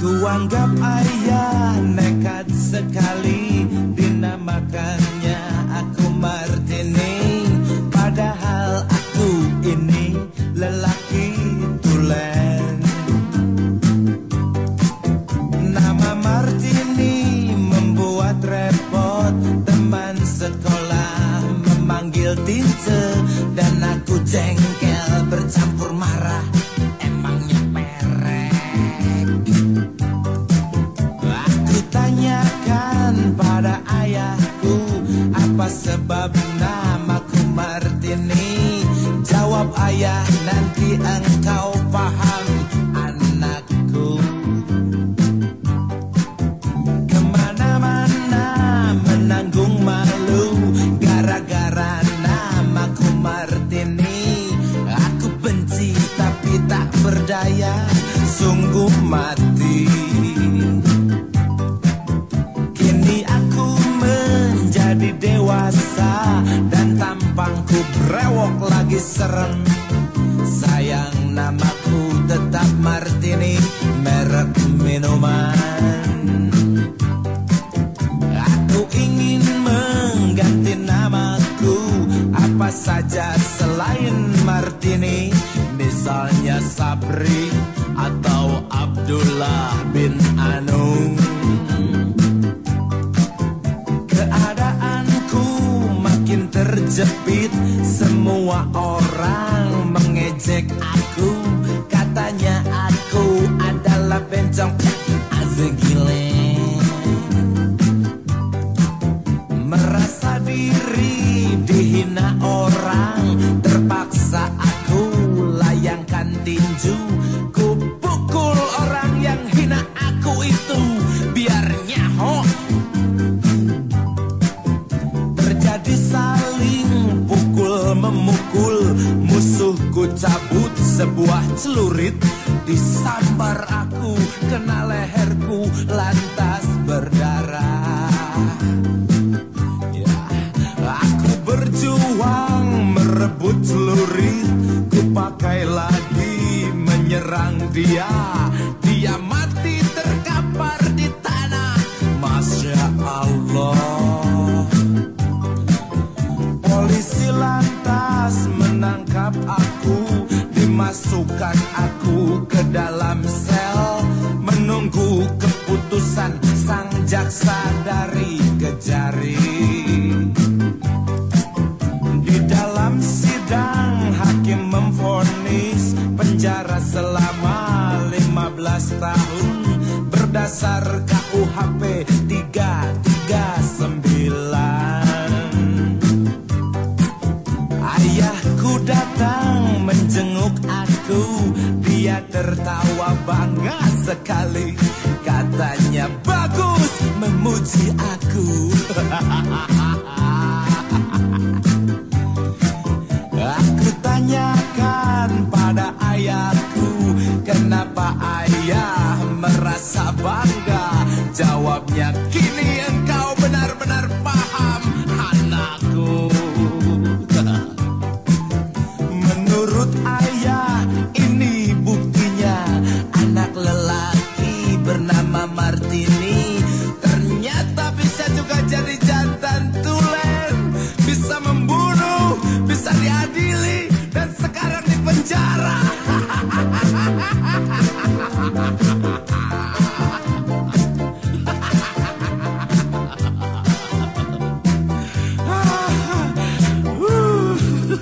Kuanggap ayah nekat sekali Apa sebab namaku Martini? Jawab ayah nanti engkau paham anakku. Ke mana-mana menanggung malu Gara-gara namaku Martini. Aku benci tapi tak berdaya Sungguh mati lagi serem. Sayang namaku tetap Martini Merek minuman. Aku ingin mengganti namaku Apa saja selain Martini? Misalnya Sabri atau Abdullah bin Anung Diri dihina orang. Terpaksa aku layangkan tinju. Ku pukul orang yang hina aku itu. Biar nyaho Terjadi saling pukul memukul. Musuhku cabut sebuah celurit. Disambar aku kena leherku dia. Dia mati terkapar di tanah. Masya Allah. Polisi lantas menangkap aku. Dimasukkan aku ke dalam sel. Menunggu keputusan sang jaksa dari kejari Berdasar KUHP 339 Ayahku datang menjenguk aku Dia tertawa bangga sekali. Katanya bagus memuji Aku keep me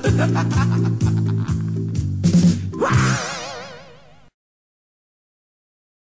Ha